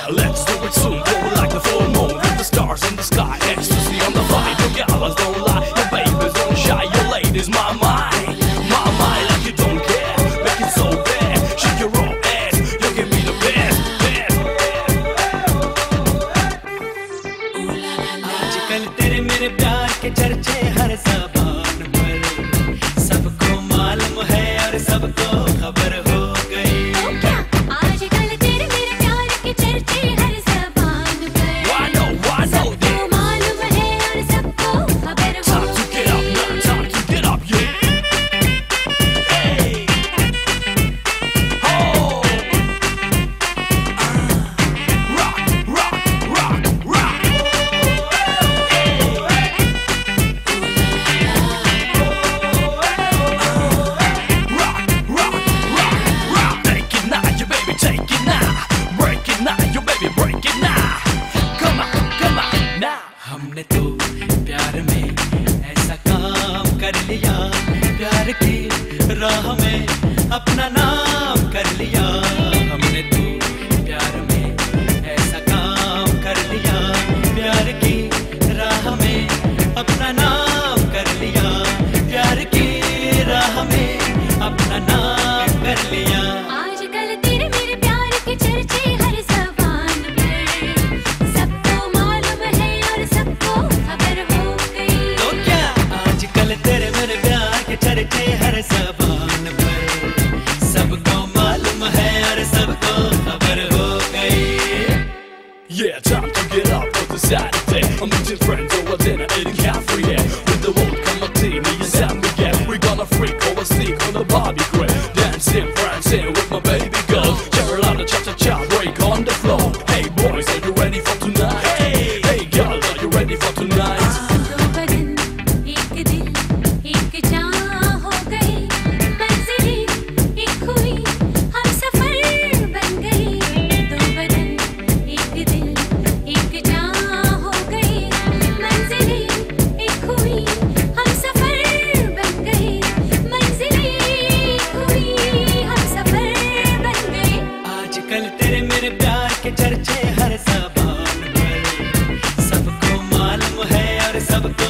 yeah, let's do it soon. Glow like the full moon and the stars in the sky. Ecstasy on the fly. Your galas don't lie. Your babies don't shy. Your ladies, my mind, my mind. Like you don't care. Make it so bad. Shake your own ass. you give me the best. best. आजकल की राह में अपना नाम करके हर जबान पर सबको मालूम है और सबको खबर हो गई Yeah, time to get up for the Saturday. I'm meeting friends over dinner in a cafe with the vodka martini and San Miguel. We gonna freak over sneak on the barbie grill, dancing, prancing. another